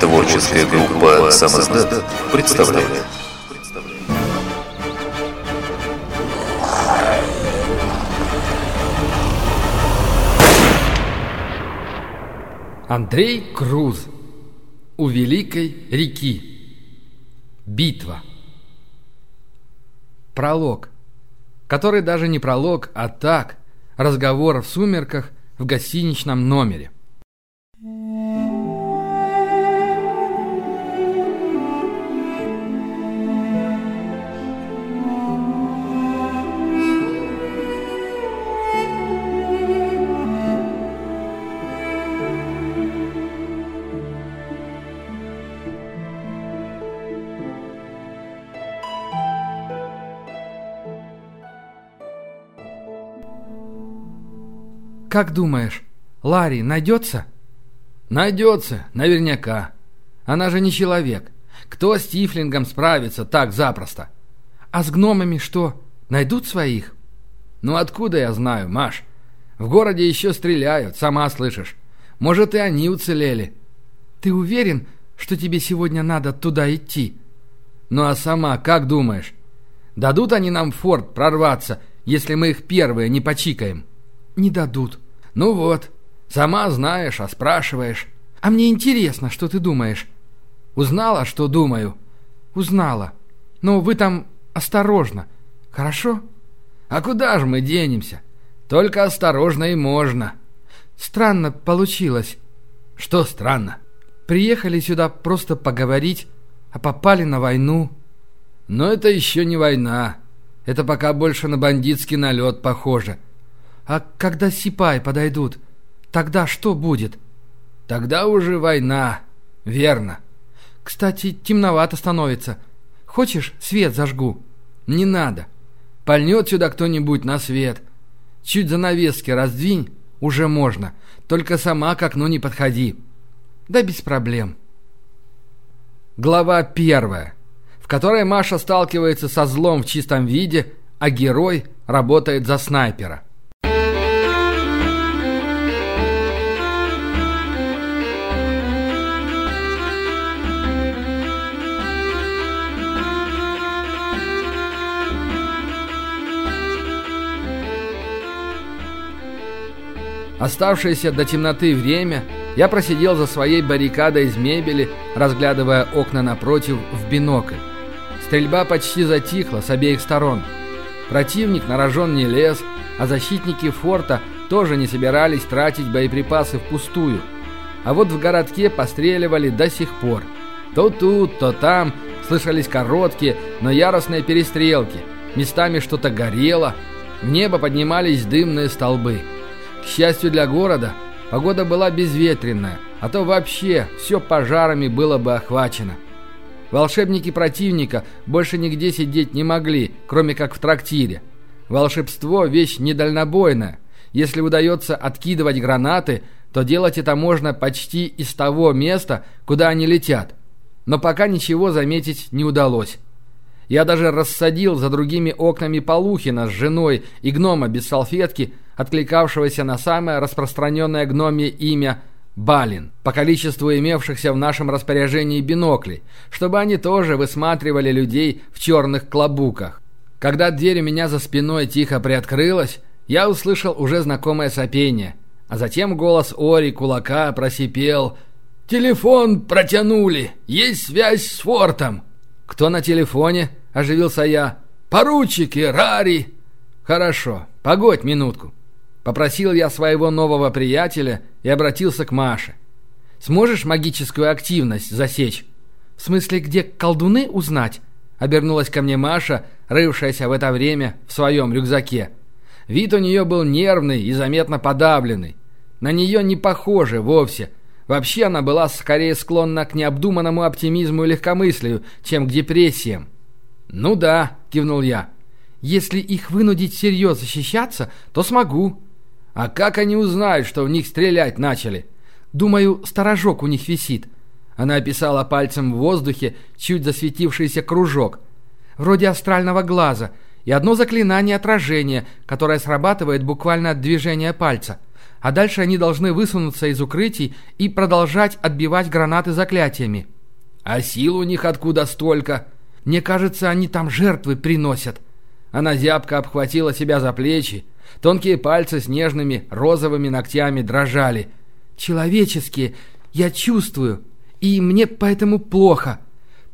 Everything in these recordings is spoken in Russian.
Творческая группа «Самоздат» представляет. Андрей Круз У Великой реки Битва. Пролог. Который даже не пролог, а так Разговор в сумерках в гостиничном номере Как думаешь, Ларри найдется? Найдется, наверняка. Она же не человек. Кто с Тифлингом справится так запросто? А с гномами что, найдут своих? Ну откуда я знаю, Маш? В городе еще стреляют, сама слышишь. Может, и они уцелели. Ты уверен, что тебе сегодня надо туда идти? Ну а сама как думаешь? Дадут они нам форт прорваться, если мы их первые не почикаем? Не дадут. Ну вот, сама знаешь, а спрашиваешь. А мне интересно, что ты думаешь. Узнала, что думаю? Узнала. Но вы там осторожно, хорошо? А куда же мы денемся? Только осторожно и можно. Странно получилось. Что странно? Приехали сюда просто поговорить, а попали на войну. Но это еще не война. Это пока больше на бандитский налет похоже. А когда сипай подойдут, тогда что будет? Тогда уже война, верно. Кстати, темновато становится. Хочешь, свет зажгу? Не надо. Пальнет сюда кто-нибудь на свет. Чуть занавески раздвинь, уже можно. Только сама к окну не подходи. Да без проблем. Глава первая в которой Маша сталкивается со злом в чистом виде, а герой работает за снайпера. Оставшееся до темноты время я просидел за своей баррикадой из мебели, разглядывая окна напротив в бинокль. Стрельба почти затихла с обеих сторон. Противник на рожон не лез, а защитники форта тоже не собирались тратить боеприпасы впустую. А вот в городке постреливали до сих пор. То тут, то там слышались короткие, но яростные перестрелки. Местами что-то горело, в небо поднимались дымные столбы. К счастью для города, погода была безветренная, а то вообще все пожарами было бы охвачено. Волшебники противника больше нигде сидеть не могли, кроме как в трактире. Волшебство – вещь недальнобойная. Если удается откидывать гранаты, то делать это можно почти из того места, куда они летят. Но пока ничего заметить не удалось. Я даже рассадил за другими окнами Полухина с женой и гнома без салфетки, откликавшегося на самое распространенное гномье имя Балин по количеству имевшихся в нашем распоряжении биноклей, чтобы они тоже высматривали людей в черных клобуках. Когда дверь у меня за спиной тихо приоткрылась, я услышал уже знакомое сопение, а затем голос Ори Кулака просипел «Телефон протянули! Есть связь с фортом!» «Кто на телефоне?» – оживился я. «Поручики, Рари!» «Хорошо, погодь минутку». Попросил я своего нового приятеля и обратился к Маше. «Сможешь магическую активность засечь?» «В смысле, где колдуны узнать?» Обернулась ко мне Маша, рывшаяся в это время в своем рюкзаке. Вид у нее был нервный и заметно подавленный. На нее не похоже вовсе. Вообще она была скорее склонна к необдуманному оптимизму и легкомыслию, чем к депрессиям. «Ну да», — кивнул я. «Если их вынудить всерьез защищаться, то смогу», а как они узнают, что в них стрелять начали? Думаю, сторожок у них висит. Она описала пальцем в воздухе чуть засветившийся кружок. Вроде астрального глаза. И одно заклинание отражения, которое срабатывает буквально от движения пальца. а дальше они должны высунуться из укрытий и продолжать отбивать гранаты заклятиями. А сил у них откуда столько? Мне кажется, они там жертвы приносят. Она зябко обхватила себя за плечи. Тонкие пальцы с нежными розовыми ногтями дрожали. Человеческие, я чувствую, и мне поэтому плохо.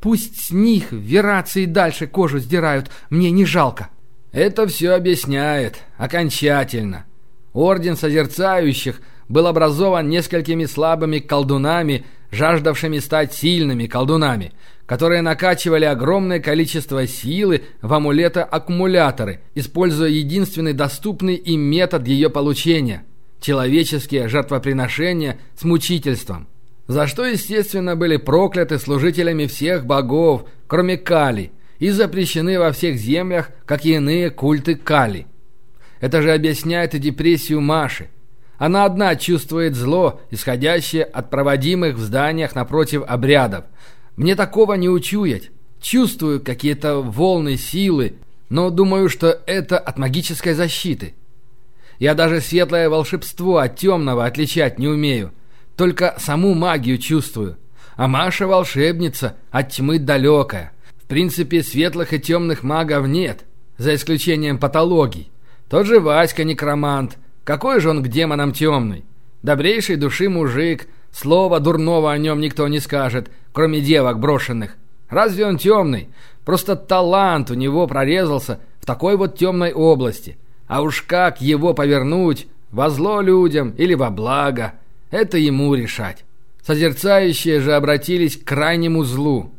Пусть с них верации дальше кожу сдирают, мне не жалко. Это все объясняет, окончательно. Орден Созерцающих был образован несколькими слабыми колдунами, жаждавшими стать сильными колдунами, которые накачивали огромное количество силы в амулета-аккумуляторы, используя единственный доступный им метод ее получения – человеческие жертвоприношения с мучительством. За что, естественно, были прокляты служителями всех богов, кроме Кали, и запрещены во всех землях, как и иные культы Кали. Это же объясняет и депрессию Маши – она одна чувствует зло, исходящее от проводимых в зданиях напротив обрядов. Мне такого не учуять. Чувствую какие-то волны силы, но думаю, что это от магической защиты. Я даже светлое волшебство от темного отличать не умею. Только саму магию чувствую. А Маша волшебница, от тьмы далекая. В принципе, светлых и темных магов нет, за исключением патологий. Тот же Васька некромант, какой же он к демонам темный? Добрейшей души мужик, слова дурного о нем никто не скажет, кроме девок брошенных. Разве он темный? Просто талант у него прорезался в такой вот темной области. А уж как его повернуть, во зло людям или во благо, это ему решать. Созерцающие же обратились к крайнему злу.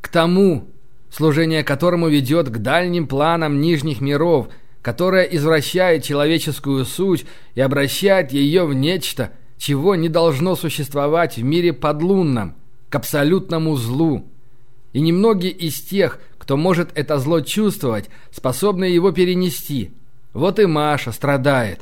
К тому, служение которому ведет к дальним планам нижних миров – которая извращает человеческую суть и обращает ее в нечто, чего не должно существовать в мире подлунном, к абсолютному злу. И немногие из тех, кто может это зло чувствовать, способны его перенести. Вот и Маша страдает.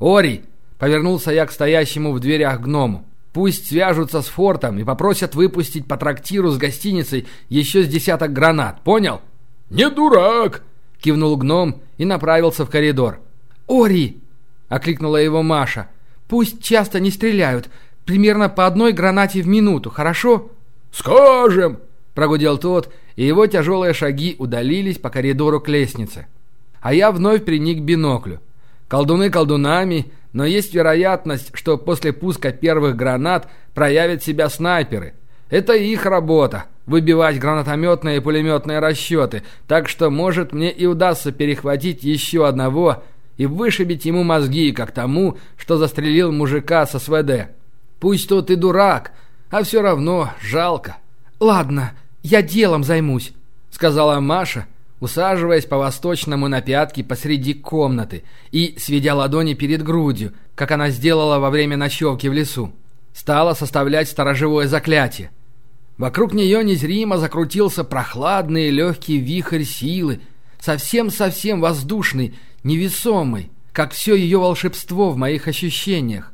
«Ори!» — повернулся я к стоящему в дверях гному. «Пусть свяжутся с фортом и попросят выпустить по трактиру с гостиницей еще с десяток гранат, понял?» «Не дурак!» кивнул гном и направился в коридор. «Ори!» – окликнула его Маша. «Пусть часто не стреляют, примерно по одной гранате в минуту, хорошо?» «Скажем!» – прогудел тот, и его тяжелые шаги удалились по коридору к лестнице. А я вновь приник к биноклю. Колдуны колдунами, но есть вероятность, что после пуска первых гранат проявят себя снайперы. Это их работа выбивать гранатометные и пулеметные расчеты, так что, может, мне и удастся перехватить еще одного и вышибить ему мозги, как тому, что застрелил мужика с СВД. Пусть тот и дурак, а все равно жалко. «Ладно, я делом займусь», — сказала Маша, усаживаясь по-восточному на пятки посреди комнаты и сведя ладони перед грудью, как она сделала во время ночевки в лесу. Стала составлять сторожевое заклятие — Вокруг нее незримо закрутился прохладный легкий вихрь силы, совсем-совсем воздушный, невесомый, как все ее волшебство в моих ощущениях.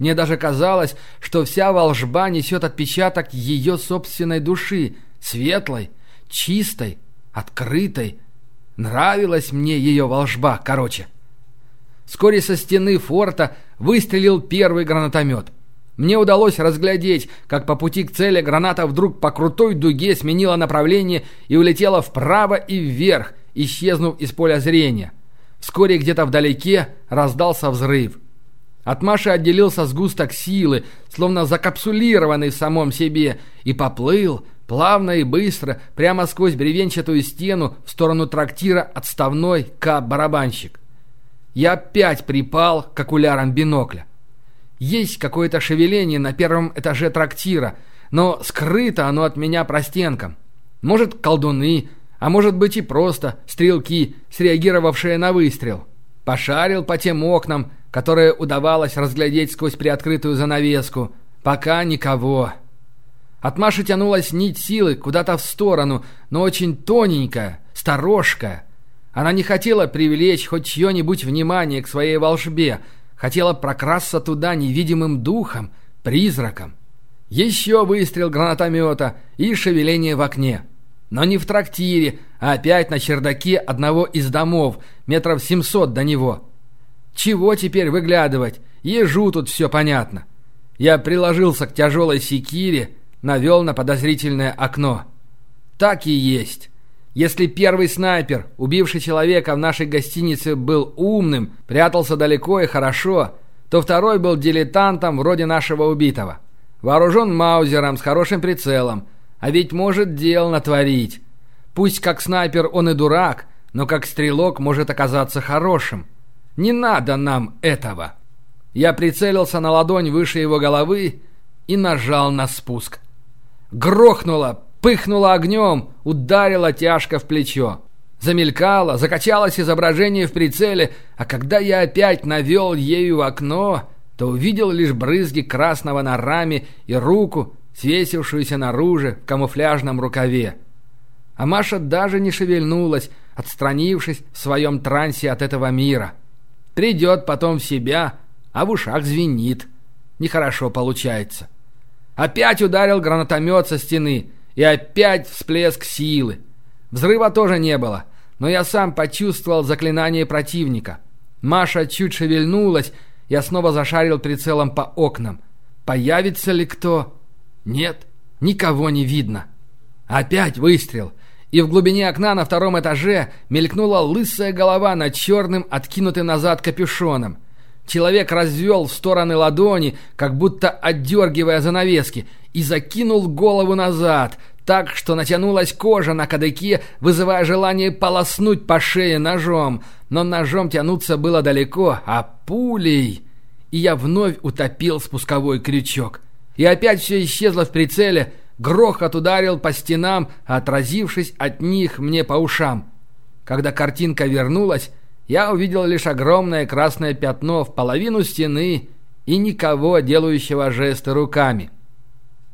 Мне даже казалось, что вся волжба несет отпечаток ее собственной души, светлой, чистой, открытой. Нравилась мне ее волжба, короче. Вскоре со стены форта выстрелил первый гранатомет — мне удалось разглядеть, как по пути к цели граната вдруг по крутой дуге сменила направление и улетела вправо и вверх, исчезнув из поля зрения. Вскоре где-то вдалеке раздался взрыв. От Маши отделился сгусток силы, словно закапсулированный в самом себе, и поплыл, плавно и быстро, прямо сквозь бревенчатую стену в сторону трактира отставной К-барабанщик. Я опять припал к окулярам бинокля. Есть какое-то шевеление на первом этаже трактира, но скрыто оно от меня простенком. Может, колдуны, а может быть и просто стрелки, среагировавшие на выстрел. Пошарил по тем окнам, которые удавалось разглядеть сквозь приоткрытую занавеску. Пока никого. От Маши тянулась нить силы куда-то в сторону, но очень тоненькая, сторожкая. Она не хотела привлечь хоть чье-нибудь внимание к своей волшбе, хотела прокрасться туда невидимым духом, призраком. Еще выстрел гранатомета и шевеление в окне. Но не в трактире, а опять на чердаке одного из домов, метров семьсот до него. Чего теперь выглядывать, Ежу тут все понятно. Я приложился к тяжелой секире, навел на подозрительное окно. Так и есть. Если первый снайпер, убивший человека в нашей гостинице, был умным, прятался далеко и хорошо, то второй был дилетантом вроде нашего убитого. Вооружен маузером с хорошим прицелом, а ведь может дел натворить. Пусть как снайпер он и дурак, но как стрелок может оказаться хорошим. Не надо нам этого. Я прицелился на ладонь выше его головы и нажал на спуск. Грохнуло, пыхнуло огнем, ударило тяжко в плечо. Замелькало, закачалось изображение в прицеле, а когда я опять навел ею в окно, то увидел лишь брызги красного на раме и руку, свесившуюся наружу в камуфляжном рукаве. А Маша даже не шевельнулась, отстранившись в своем трансе от этого мира. Придет потом в себя, а в ушах звенит. Нехорошо получается. Опять ударил гранатомет со стены, и опять всплеск силы. Взрыва тоже не было, но я сам почувствовал заклинание противника. Маша чуть шевельнулась, я снова зашарил прицелом по окнам. Появится ли кто? Нет, никого не видно. Опять выстрел, и в глубине окна на втором этаже мелькнула лысая голова над черным, откинутым назад капюшоном. Человек развел в стороны ладони, как будто отдергивая занавески, и закинул голову назад, так, что натянулась кожа на кадыке, вызывая желание полоснуть по шее ножом. Но ножом тянуться было далеко, а пулей... И я вновь утопил спусковой крючок. И опять все исчезло в прицеле, Грохот ударил по стенам, отразившись от них мне по ушам. Когда картинка вернулась, я увидел лишь огромное красное пятно в половину стены и никого, делающего жесты руками.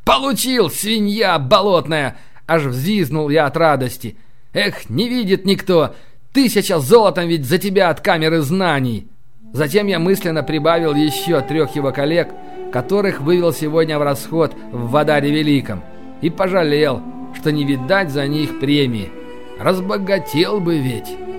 «Получил, свинья болотная!» Аж взвизнул я от радости. «Эх, не видит никто! Тысяча золотом ведь за тебя от камеры знаний!» Затем я мысленно прибавил еще трех его коллег, которых вывел сегодня в расход в Вадаре Великом – и пожалел, что не видать за них премии. Разбогател бы ведь».